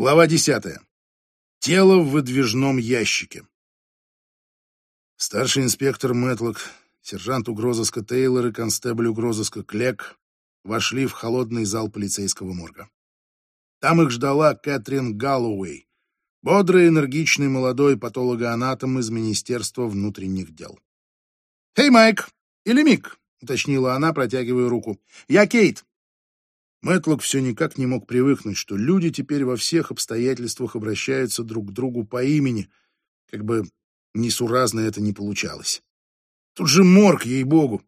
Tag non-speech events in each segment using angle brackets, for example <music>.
Глава десятая. Тело в выдвижном ящике. Старший инспектор Мэтлок, сержант угрозыска Тейлор и констебль угрозыска Клек вошли в холодный зал полицейского морга. Там их ждала Кэтрин Галлоуэй, бодрый, энергичный молодой патологоанатом из Министерства внутренних дел. «Эй, Майк! Или Мик!» — уточнила она, протягивая руку. «Я Кейт. Мэтлок все никак не мог привыкнуть, что люди теперь во всех обстоятельствах обращаются друг к другу по имени, как бы несуразно это не получалось. Тут же морг, ей-богу.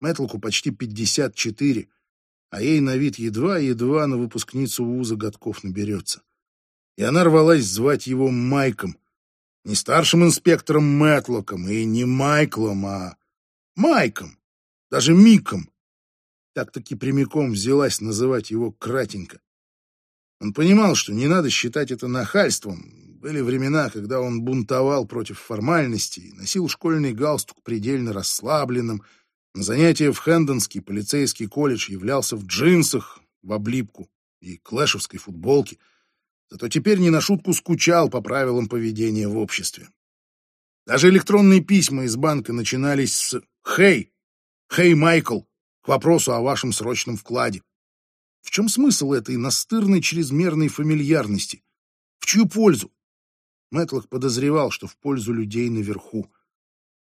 Мэтлоку почти 54, а ей на вид едва-едва на выпускницу вуза годков наберется. И она рвалась звать его Майком, не старшим инспектором Мэтлоком и не Майклом, а Майком, даже Миком так-таки прямиком взялась называть его кратенько. Он понимал, что не надо считать это нахальством. Были времена, когда он бунтовал против формальностей, носил школьный галстук предельно расслабленным, на занятия в Хэндонский полицейский колледж являлся в джинсах, в облипку и клэшевской футболке, зато теперь не на шутку скучал по правилам поведения в обществе. Даже электронные письма из банка начинались с «Хей! Хей, Майкл!» К вопросу о вашем срочном вкладе. В чем смысл этой настырной чрезмерной фамильярности? В чью пользу? Мэтлок подозревал, что в пользу людей наверху.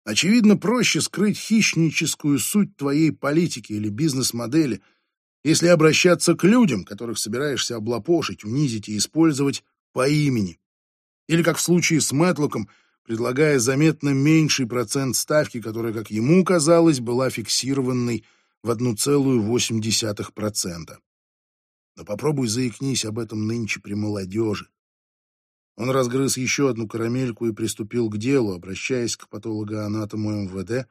Очевидно, проще скрыть хищническую суть твоей политики или бизнес-модели, если обращаться к людям, которых собираешься облапошить, унизить и использовать по имени. Или, как в случае с Мэтлоком, предлагая заметно меньший процент ставки, которая, как ему казалось, была фиксированной в 1,8%. Но попробуй заикнись об этом нынче при молодежи. Он разгрыз еще одну карамельку и приступил к делу, обращаясь к патологоанатому МВД,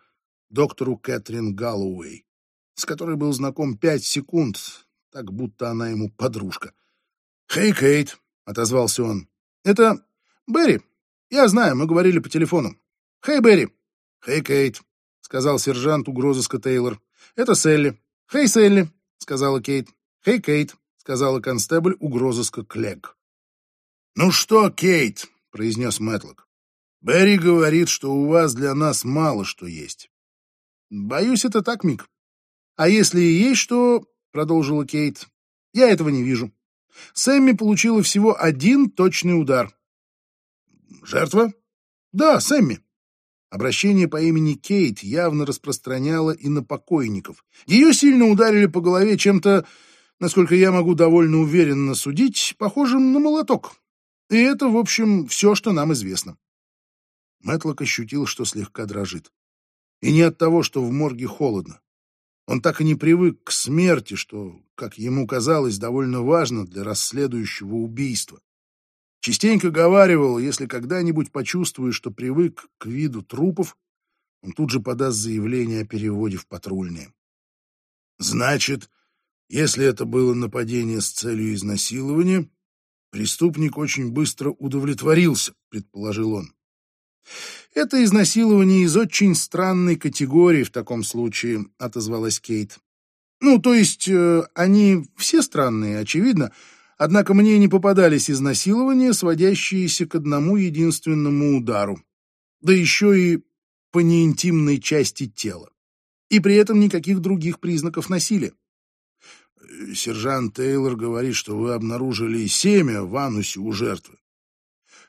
доктору Кэтрин Галлоуэй, с которой был знаком пять секунд, так будто она ему подружка. «Хей, Кейт!» — отозвался он. «Это Берри. Я знаю, мы говорили по телефону. Хей, Берри!» «Хей, Кейт!» — сказал сержант угрозыска Тейлор. «Это Селли». «Хей, Селли», — сказала Кейт. «Хей, Кейт», — сказала констебль угрозыска Клег. «Ну что, Кейт», — произнес Мэтлок, — «Берри говорит, что у вас для нас мало что есть». «Боюсь, это так, Мик. А если и есть что, — продолжила Кейт, — я этого не вижу. Сэмми получила всего один точный удар». «Жертва?» «Да, Сэмми». Обращение по имени Кейт явно распространяло и на покойников. Ее сильно ударили по голове чем-то, насколько я могу довольно уверенно судить, похожим на молоток. И это, в общем, все, что нам известно. Мэтлок ощутил, что слегка дрожит. И не от того, что в морге холодно. Он так и не привык к смерти, что, как ему казалось, довольно важно для расследующего убийства. Частенько говаривал, если когда-нибудь почувствуешь, что привык к виду трупов, он тут же подаст заявление о переводе в патрульные. Значит, если это было нападение с целью изнасилования, преступник очень быстро удовлетворился, предположил он. Это изнасилование из очень странной категории в таком случае, отозвалась Кейт. Ну, то есть, э, они все странные, очевидно, Однако мне не попадались изнасилования, сводящиеся к одному единственному удару, да еще и по неинтимной части тела, и при этом никаких других признаков насилия. Сержант Тейлор говорит, что вы обнаружили семя в анусе у жертвы.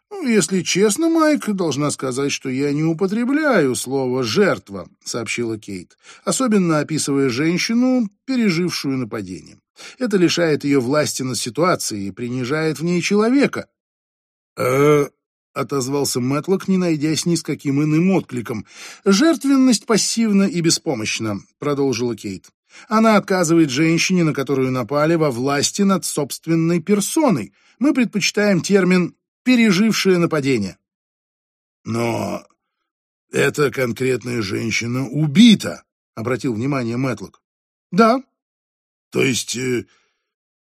Ну, если честно, Майк, должна сказать, что я не употребляю слово «жертва», сообщила Кейт, особенно описывая женщину, пережившую нападение. Это лишает ее власти над ситуацией и принижает в ней человека. э отозвался Мэтлок, не найдясь ни с каким иным откликом. «Жертвенность пассивна и беспомощна», — продолжила Кейт. «Она отказывает женщине, на которую напали, во власти над собственной персоной. Мы предпочитаем термин «пережившее нападение». «Но эта конкретная женщина убита», — обратил внимание Мэтлок. «Да, то есть э,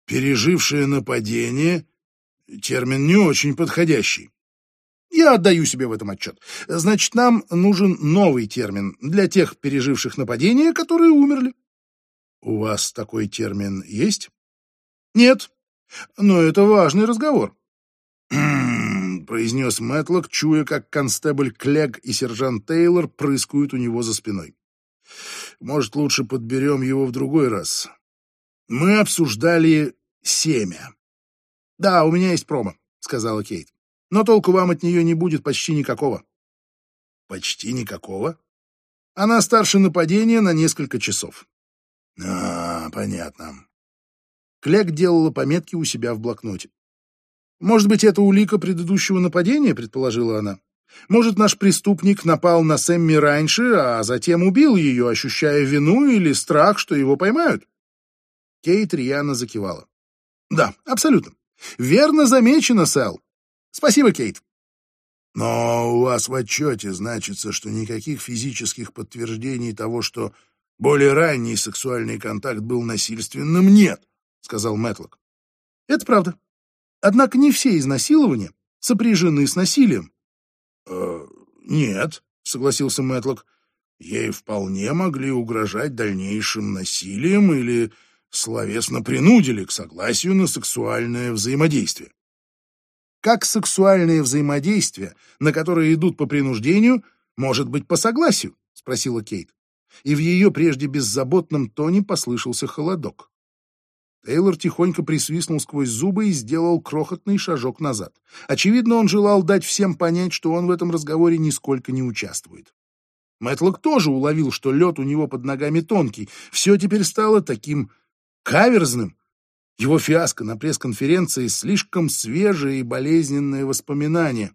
пережившее нападение — термин не очень подходящий. Я отдаю себе в этом отчет. Значит, нам нужен новый термин для тех переживших нападение, которые умерли. У вас такой термин есть? Нет. Но это важный разговор. <clears throat> произнес Мэтлок, чуя, как констебль Клег и сержант Тейлор прыскают у него за спиной. «Может, лучше подберем его в другой раз. Мы обсуждали семя». «Да, у меня есть промо», — сказала Кейт. «Но толку вам от нее не будет почти никакого». «Почти никакого?» «Она старше нападения на несколько часов». «А, понятно». Клег делала пометки у себя в блокноте. «Может быть, это улика предыдущего нападения?» — предположила она. «Может, наш преступник напал на Сэмми раньше, а затем убил ее, ощущая вину или страх, что его поймают?» Кейт рьяно закивала. «Да, абсолютно. Верно замечено, Сэл. Спасибо, Кейт». «Но у вас в отчете значится, что никаких физических подтверждений того, что более ранний сексуальный контакт был насильственным, нет», — сказал Мэтлок. «Это правда. Однако не все изнасилования сопряжены с насилием. «Э, «Нет», — согласился Мэтлок, — «ей вполне могли угрожать дальнейшим насилием или словесно принудили к согласию на сексуальное взаимодействие». «Как сексуальное взаимодействие, на которое идут по принуждению, может быть по согласию?» — спросила Кейт. И в ее прежде беззаботном тоне послышался холодок. Тейлор тихонько присвистнул сквозь зубы и сделал крохотный шажок назад. Очевидно, он желал дать всем понять, что он в этом разговоре нисколько не участвует. Мэтлок тоже уловил, что лед у него под ногами тонкий. Все теперь стало таким каверзным. Его фиаско на пресс-конференции слишком свежее и болезненное воспоминание.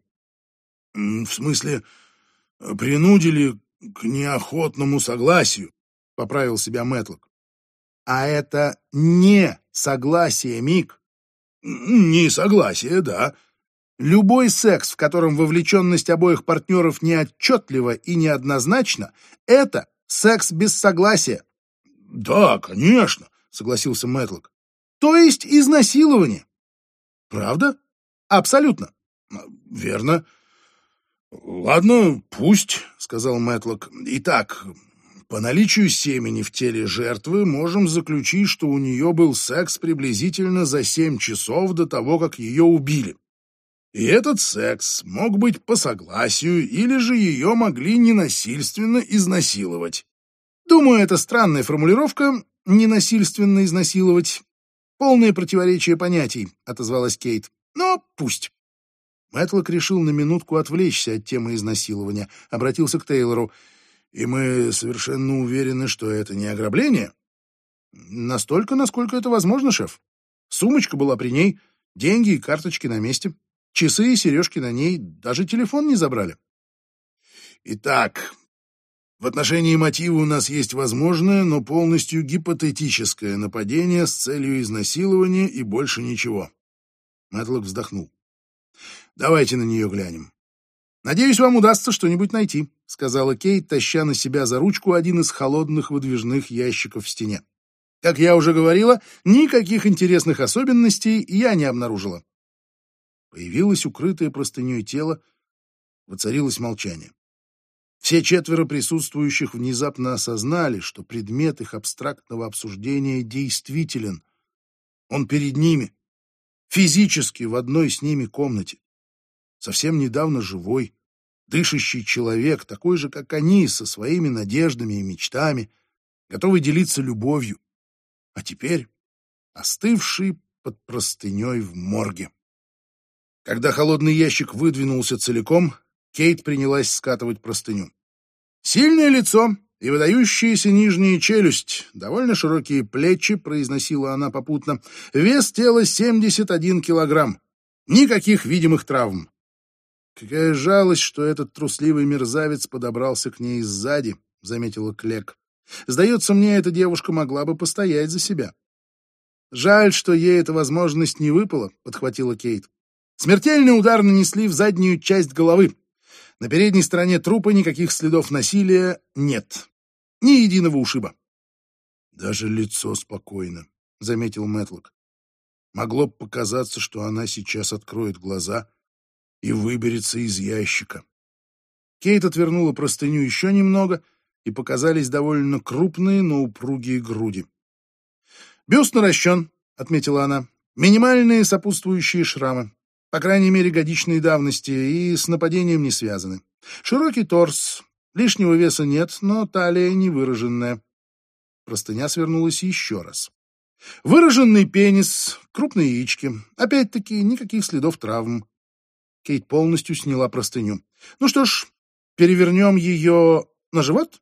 «В смысле, принудили к неохотному согласию», — поправил себя Мэтлок. А это не согласие, Мик. Не согласие, да. Любой секс, в котором вовлеченность обоих партнеров неотчетлива и неоднозначна, это секс без согласия. Да, конечно, согласился Мэтлок. То есть изнасилование. Правда? Абсолютно. Верно. Ладно, пусть, сказал Мэтлок. Итак, по наличию семени в теле жертвы можем заключить, что у нее был секс приблизительно за 7 часов до того, как ее убили. И этот секс мог быть по согласию, или же ее могли ненасильственно изнасиловать. Думаю, это странная формулировка «ненасильственно изнасиловать». Полное противоречие понятий, отозвалась Кейт. Но пусть. Мэтлок решил на минутку отвлечься от темы изнасилования, обратился к Тейлору. И мы совершенно уверены, что это не ограбление? Настолько, насколько это возможно, шеф. Сумочка была при ней, деньги и карточки на месте. Часы и сережки на ней, даже телефон не забрали. Итак, в отношении мотива у нас есть возможное, но полностью гипотетическое нападение с целью изнасилования и больше ничего. Мэтлок вздохнул. Давайте на нее глянем. «Надеюсь, вам удастся что-нибудь найти», — сказала Кейт, таща на себя за ручку один из холодных выдвижных ящиков в стене. «Как я уже говорила, никаких интересных особенностей я не обнаружила». Появилось укрытое простыней тело, воцарилось молчание. Все четверо присутствующих внезапно осознали, что предмет их абстрактного обсуждения действителен. Он перед ними, физически в одной с ними комнате совсем недавно живой, дышащий человек, такой же, как они, со своими надеждами и мечтами, готовый делиться любовью, а теперь остывший под простыней в морге. Когда холодный ящик выдвинулся целиком, Кейт принялась скатывать простыню. «Сильное лицо и выдающаяся нижняя челюсть, довольно широкие плечи», — произносила она попутно, — «вес тела 71 килограмм, никаких видимых травм. Какая жалость, что этот трусливый мерзавец подобрался к ней сзади, заметила Клек. Сдается мне, эта девушка могла бы постоять за себя. Жаль, что ей эта возможность не выпала, подхватила Кейт. Смертельный удар нанесли в заднюю часть головы. На передней стороне трупа никаких следов насилия нет. Ни единого ушиба. Даже лицо спокойно, заметил Мэтлок. Могло бы показаться, что она сейчас откроет глаза и выберется из ящика. Кейт отвернула простыню еще немного, и показались довольно крупные, но упругие груди. «Бюст наращен», — отметила она. «Минимальные сопутствующие шрамы. По крайней мере, годичной давности, и с нападением не связаны. Широкий торс, лишнего веса нет, но талия не выраженная. Простыня свернулась еще раз. Выраженный пенис, крупные яички. Опять-таки, никаких следов травм. Кейт полностью сняла простыню. Ну что ж, перевернем ее на живот?